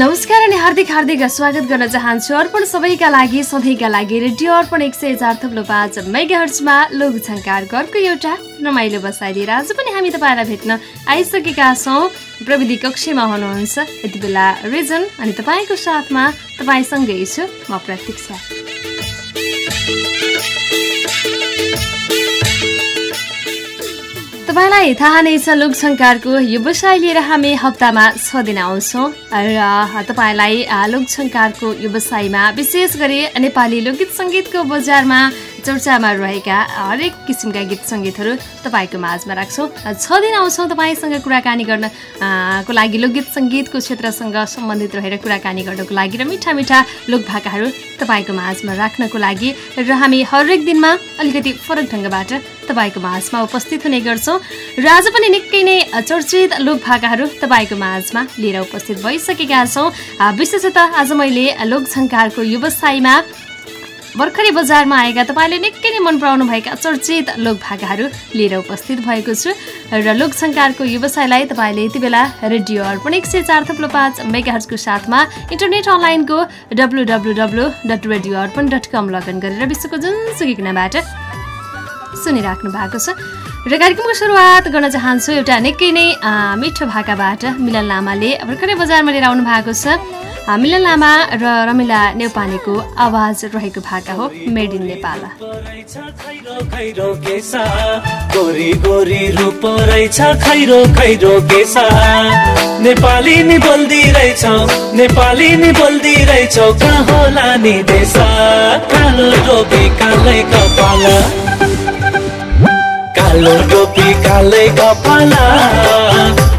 नमस्कार अनि हार्दिक हार्दिक स्वागत गर्न चाहन्छु अर्पण सबैका लागि सधैँका लागि रेडियो अर्पण एक सय चार थप्लो पाँच मेगा हर्चमा लोक झङ्कार घरको एउटा रमाइलो बसाइ लिएर आज पनि हामी तपाईँलाई भेट्न आइसकेका छौँ। प्रविधि कक्षमा हुनुहुन्छ। यति बेला रिजन अनि तपाईँको साथमा तपाईँसँगै छु म प्रतीक्षा। तपाईँलाई थाहा नै छ लोकसङ्कारको व्यवसाय लिएर हामी हप्तामा छ दिन आउँछौँ। र तपाईँलाई लोकसङ्कारको व्यवसायमा विशेष गरी नेपाली लोकगीत सङ्गीतको बजारमा चर्चामा रहेका हरेक किसिमका गीत सङ्गीतहरू तपाईँको माझमा राख्छौँ। छ दिन आउँछौँ तपाईँसँग कुराकानी गर्न को लागि लोकगीत सङ्गीतको क्षेत्रसँग सम्बन्धित रहेर कुराकानी गर्नको लागि र मिठा मिठा लोकभाकाहरू तपाईँको माझमा राख्नको लागि र हामी हरेक दिनमा अलिकति फरक ढङ्गबाट तपाईँको माझमा उपस्थित हुने गर्छौँ र आज पनि निकै नै चर्चित लोकभाकाहरू तपाईँको माझमा लिएर उपस्थित भइसकेका छौँ। विशेषतः आज मैले लोकझङ्कारको व्यवसायमा भर्खरै बजारमा आएका तपाईँले निकै नै मन पराउनु भएका चर्चित लोकभाकाहरू लिएर उपस्थित भएको छु र लोकसङ्कारको व्यवसायलाई तपाईँले यति बेला रेडियो अर्पण एक सय चार थप्लो पाँच मेगाहरको साथमा इन्टरनेट अनलाइनको W W W dot radio Arpan dot com login गरेर विश्वको जुनसुकै कुनाबाट सुनिराख्नु भएको छ। र कार्यक्रमको सुरुवात गर्न चाहन्छु एउटा निकै नै मिठो भाकाबाट मिलन लामाले। भर्खरै बजारमा लिएर आउनु भएको छ। मिलन लामा र रमिला नेउपानेको आवाज रहेको भाका हो मेड इन नेपाल। गोरी गोरी रूप रहेछ खैरो खैरो केसा नेपाली नि बोल्दी रहेछौ नेपाली नि बोल्दी रहेछौ कहाँ होला नि देश? कालो टोपी कालै कपाल। कालो टोपी कालै कपाला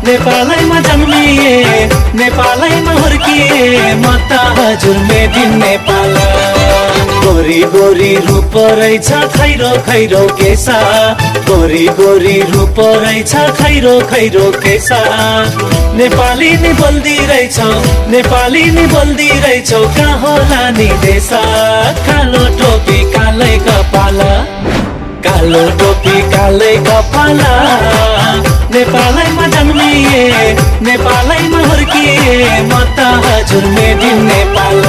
नेपालैमा जन्मिए नेपालैमा हुर्किए म त हजुर मेदिन नेपाल। गोरी गोरी रूप रहेछ खैरो खैरो केसा। गोरी गोरी रूप रहेछ खैरो खैरो केसा। नेपाली नि बोल्दी रहेछौ नेपाली नि बोल्दी रहेछौ कहाँ होला नि देशा कालो टोपी कालै कपाल कालो टोपी कालै कपाला। नेपालैमा जन्मिए नेपालैमा हुर्किए म त हजुर मेदिन नेपाल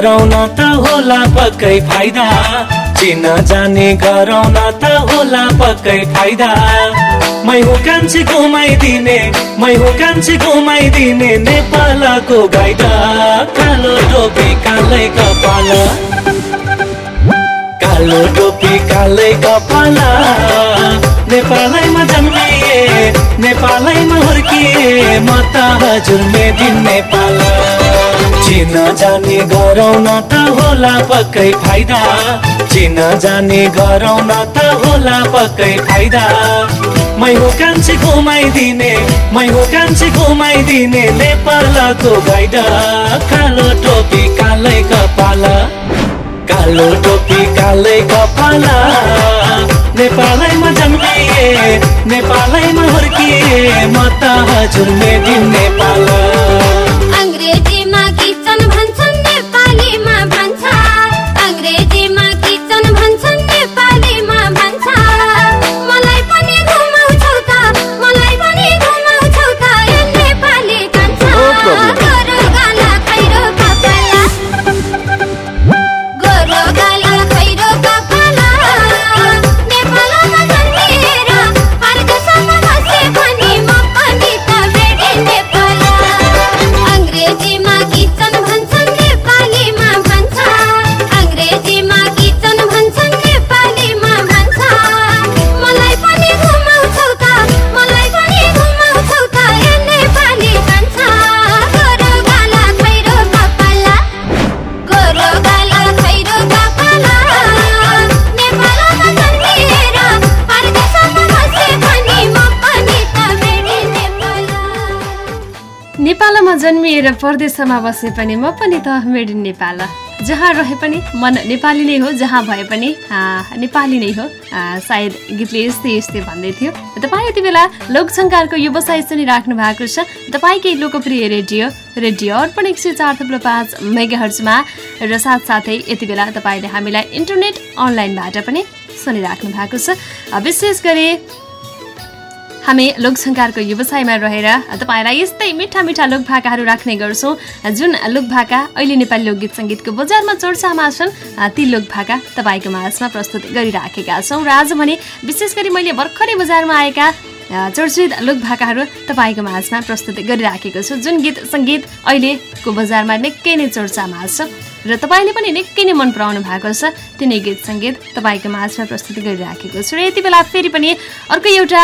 गराउन त होला पक्कै फाइदा। चिन जाने गराउन त होला पक्कै फाइदा। मै हो कान्छे घुमाइदिने मै हो कान्छे घुमाइदिने नेपालको गाइडा। कालो टोपी कालै कपाल। कालो टोपी कालै कपाल। नेपालैमा जन्मिए नेपालैमा हुर्किए म त हजुर मेदिन नेपाल। चिन जाने गराउन त होला पक्कै फाइदा। चिन जाने गराउन त होला पक्कै फाइदा। मै हो कान्छे घुमाइदिने मै हो कान्छे घुमाइदिने नेपालको गाइडा। कालो टोपी कालै कपाल कालो टोपी कालै कपाल। नेपालैमा जन्मिए नेपालैमा हुर्किए म त हजुर मेदिन नेपाल। जन्मिएर परदेशमा बसे पनि म पनि त मेड इन नेपाल जहाँ रहे पनि मन नेपाली नै हो जहाँ भए पनि नेपाली नै हो। सायद गीतले यस्तै यस्तै भन्दै थियो। तपाईँ यति बेला लोकसङ्कारको व्यवसाय सुनिराख्नु भएको छ। तपाईँकै लोकप्रिय रेडियो रेडियो अर्पण एक सय चार थुप्रो पाँच मेगाहर्जमा र साथसाथै यति बेला तपाईँले हामीलाई इन्टरनेट अनलाइनबाट पनि सुनिराख्नु भएको छ। विशेष गरी हामी लोकसङ्कारको व्यवसायमा रहेर तपाईँलाई यस्तै मिठा मिठा लोकभाकाहरू राख्ने गर्छौँ। जुन लोकभाका अहिले नेपाली लोकगीत सङ्गीतको बजारमा चर्चामा छन् ती लोकभाका तपाईँको माझमा प्रस्तुत गरिराखेका छौँ। र आज भने विशेष गरी मैले भर्खरै बजारमा आएका चर्चित लोकभाकाहरू तपाईँको माझमा प्रस्तुत गरिराखेको छु। जुन गीत सङ्गीत अहिलेको बजारमा निकै नै चर्चामा छ। र तपाईँले पनि निकै नै मन पराउनु भएको छ। तिनै गीत सङ्गीत तपाईँको माझमा प्रस्तुत गरिराखेको छु। र यति बेला फेरि पनि अर्को एउटा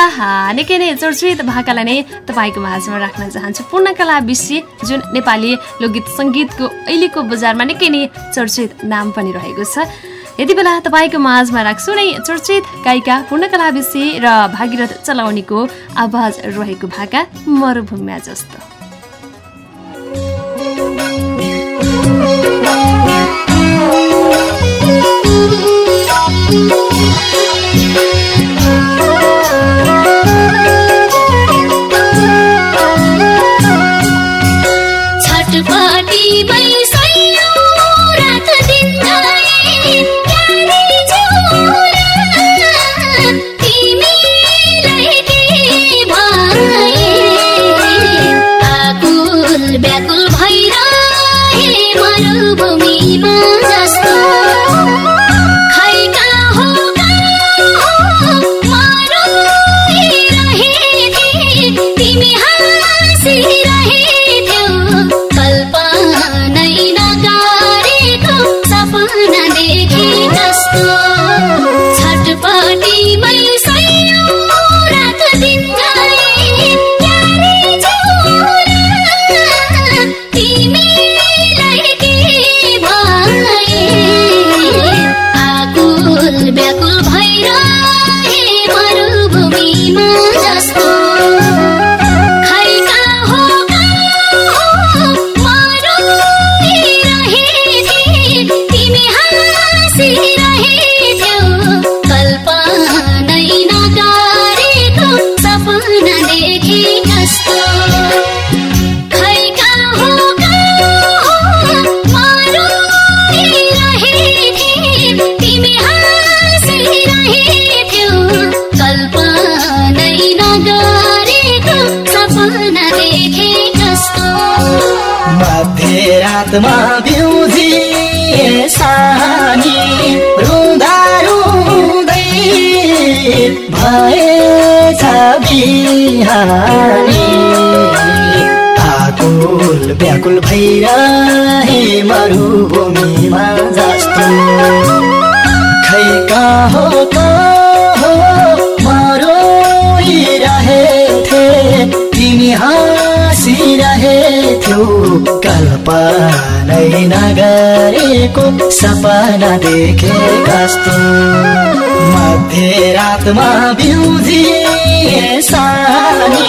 निकै नै चर्चित भाकालाई नै तपाईँको माझमा राख्न चाहन्छु। पूर्णकला विषय जुन नेपाली लोकगीत सङ्गीतको अहिलेको बजारमा निकै नै चर्चित नाम पनि रहेको छ। यति बेला तपाईँको माझमा राख्छु नै चर्चित गायिका पूर्णकला विषय र भागीरथ चलाउनेको आवाज रहेको भाका मरुभूमिमा जस्तो। आकुल व्याकुल भइरहे मरुभूमिमा जस्तो। खै कहाँ हो कल्पनै नगरेको सपना देखे कस्तो मध्यरातमा बिउजी सानी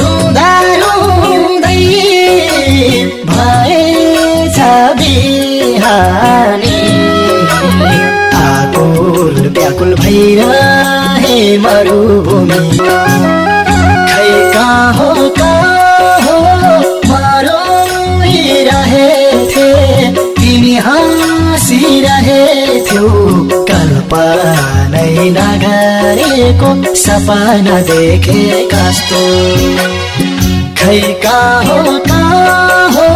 रुँदा रुँदै भएछ बिहानी आकुल व्याकुल भइरहे मरुभूमि खै कहाँ हो हाँसिरहेथ्यौ कल्पनै नगरेको सपना देखे कस्तो खै कहाँ हो कहाँ हो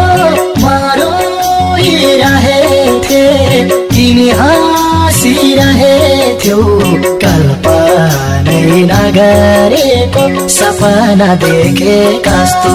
मरोइरहेथे तिमी हाँसिरहेथ्यौ। कल्पनै नगरेको सपना देखे कस्तो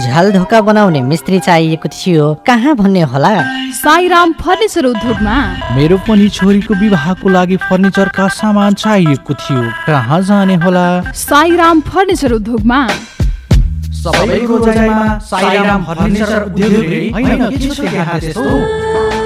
झ्याल ढोका बनाउने मिस्त्री चाहिएको थियो। कहाँ भन्ने होला? साईराम फर्निचर उद्योगमा। मेरो पनि छोरीको विवाहको लागि फर्निचरका सामान चाहिएको थियो। कहाँ जाने होला? साईराम फर्निचर उद्योगमा। सबैको रोजाइमा साईराम फर्निचर उद्योगले होइन के छ त्यहाँ त्यस्तो?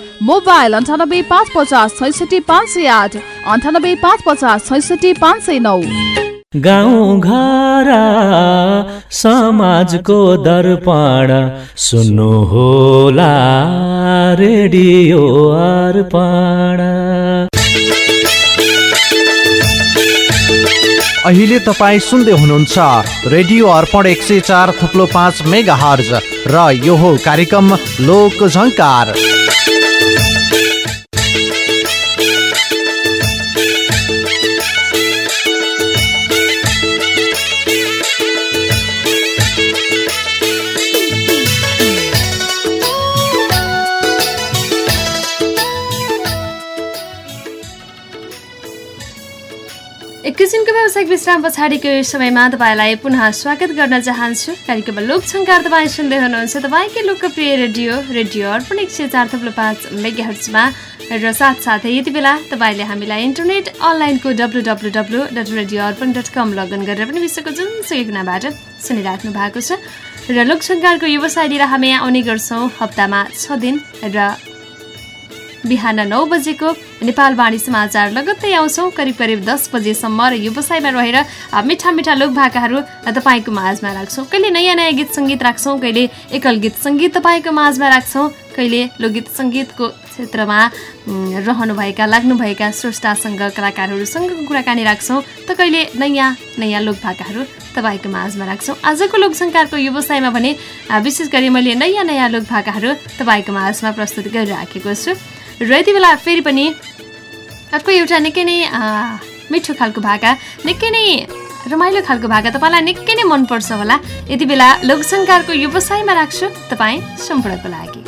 मोबाइल अन्ठानब्बे पाँच पचास छैसठी पाँच सय आठ अन्ठानब्बे पाँच पचास छैसठी पाँच सय नौ। गाउँ घर समाजको दर्पण सुन्नु होला रेडियो अर्पण। अहिले तपाईँ सुन्दै हुनुहुन्छ रेडियो अर्पण एक सय चार थुप्लो पाँच मेगा हर्ज र यो हो कार्यक्रम लोक झङ्कार। एकैछिनको व्यावसायिक विश्राम पछाडिको यो समयमा तपाईँलाई पुनः स्वागत गर्न चाहन्छु। कार्यक्रम लोकसङ्कार तपाईँ सुन्दै हुनुहुन्छ। तपाईँकै लोकप्रिय रेडियो रेडियो अर्पण एक सय चार थप्लो पाँच मेगाहर्चमा र साथसाथै यति बेला तपाईँले हामीलाई इन्टरनेट अनलाइनको W W W dot radio Arpan dot com login गरेर पनि विश्वको जुनसुकै कुनाबाट सुनिराख्नु भएको छ। र लोकसङ्कारको व्यवसाय लिएर हामी आउने गर्छौँ हप्तामा छ दिन र बिहान नौ बजेको नेपाल वाणी समाचार लगत्तै आउँछौँ। करिब करिब दस बजेसम्म र व्यवसायमा रहेर मिठा मिठा लोक भाकाहरू तपाईँको माझमा राख्छौँ। कहिले नयाँ नयाँ गीत सङ्गीत राख्छौँ कहिले एकल गीत सङ्गीत तपाईँको माझमा राख्छौँ कहिले लोकगीत सङ्गीतको क्षेत्रमा रहनुभएका लाग्नुभएका स्रष्टासँग कलाकारहरूसँगको कुराकानी राख्छौँ त कहिले नयाँ नयाँ लोक भाकाहरू तपाईँको माझमा राख्छौँ। आजको लोकसङ्कारको व्यवसायमा भने विशेष गरी मैले नयाँ नयाँ लोक भाकाहरू तपाईँको माझमा प्रस्तुत गरिराखेको छु। र यति बेला फेरि पनि अर्को एउटा निकै नै मिठो खालको भाका निकै नै रमाइलो खालको भाका तपाईँलाई निकै नै मनपर्छ होला। यति बेला लोकसङ्कारको व्यवसायमा राख्छु तपाईँ सम्पूर्णको लागि।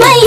छायो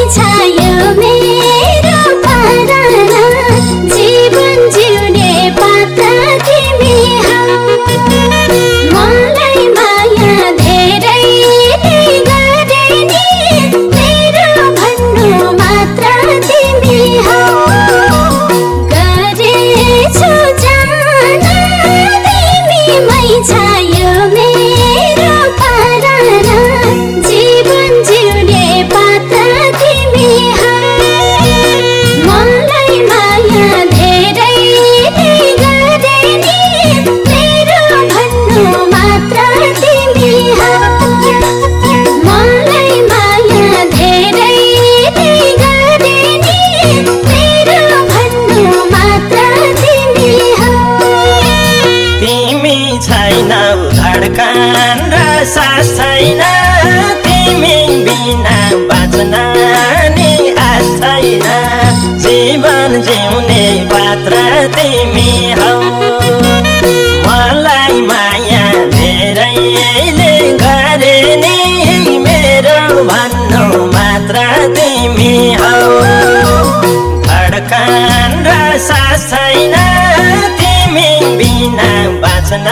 बाँच्न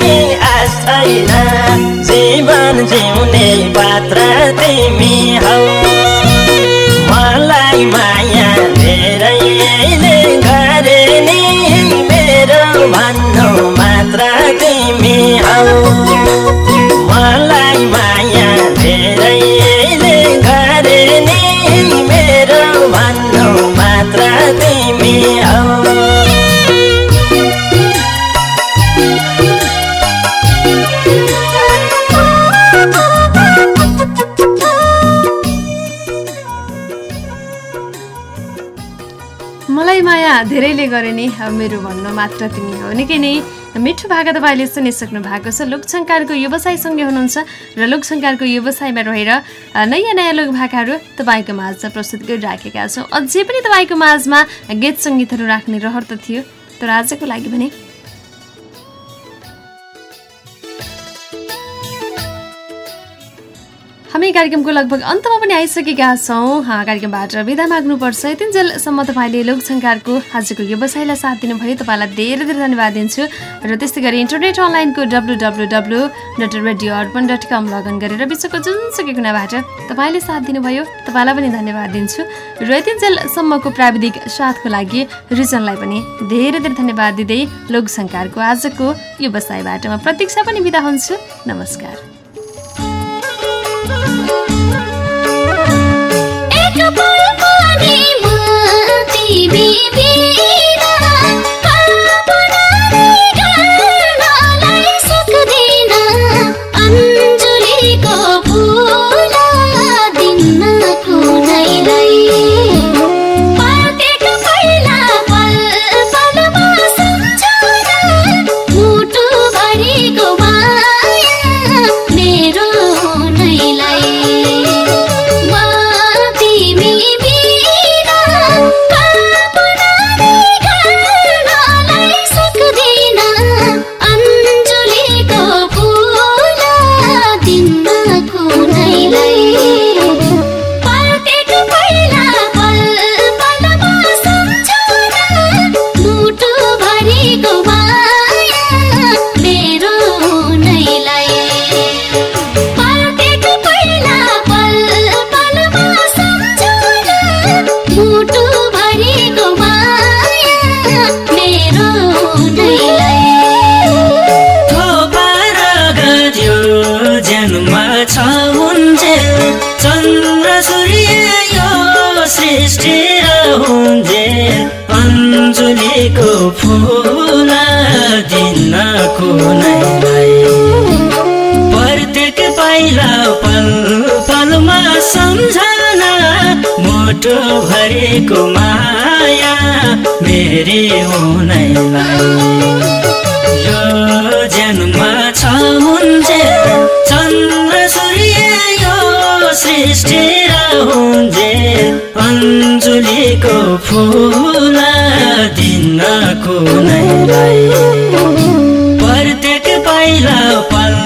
नि जीवन जिउने पात्र तिमी हौ। मलाई माया धेरैले गरे नि मेरो भन्नु मात्र तिमी हौ। गरे नि मेरो भन्नु मात्र तिमी हो। निकै नै मिठो भाका तपाईँले सुनिसक्नु भएको छ। लोकसङ्कारको व्यवसायसँगै हुनुहुन्छ र लोकसङ्कारको व्यवसायमा रहेर नयाँ नयाँ लोक भाकाहरू तपाईँको माझमा प्रस्तुत गरिराखेका छौँ। अझै पनि तपाईँको माझमा गीत सङ्गीतहरू राख्ने रहर त थियो। तर आजको लागि भने हामी कार्यक्रमको लगभग अन्तमा पनि आइसकेका छौँ। कार्यक्रमबाट बिदा माग्नुपर्छ। यतिन्जेलसम्म तपाईँले लोकसङ्कारको आजको व्यवसायलाई साथ दिनुभयो। तपाईँलाई धेरै धेरै धन्यवाद दिन्छु। र त्यस्तै गरी इन्टरनेट अनलाइनको W W W dot radio Arpan dot com login गरेर विश्वको जुनसुकै कुनाबाट तपाईँले साथ दिनुभयो। तपाईँलाई पनि धन्यवाद दिन्छु। र यतिन्जेलसम्मको प्राविधिक साथको लागि रिजनलाई पनि धेरै धेरै धन्यवाद दिँदै लोकसङ्कारको आजको व्यवसायबाट म प्रतीक्षा पनि बिदा हुन्छु। नमस्कार। पल पनि म तिमी मोटो भरेको माया मेरी हुनैलाई यो जन्म छ हुन्जे चन्द्र सूर्य यो सृष्टि हुन्जे अञ्जुलीको फुल दिन कुनैलाई प्रत्येक पाइला पल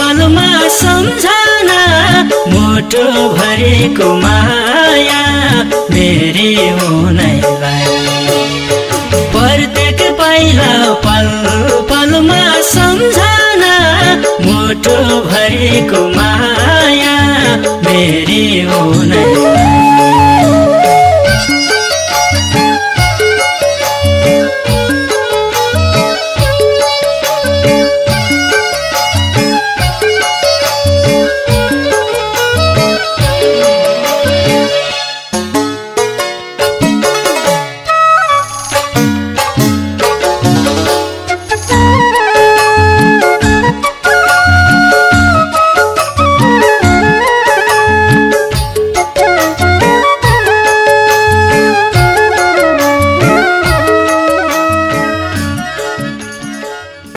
पलमा सम्झना मोटो भरेको माया मेरी हुनैलाई प्रत्येक पाइला पल पलमा सम्झना मोटो भरेको माया मेरी हुनैलाई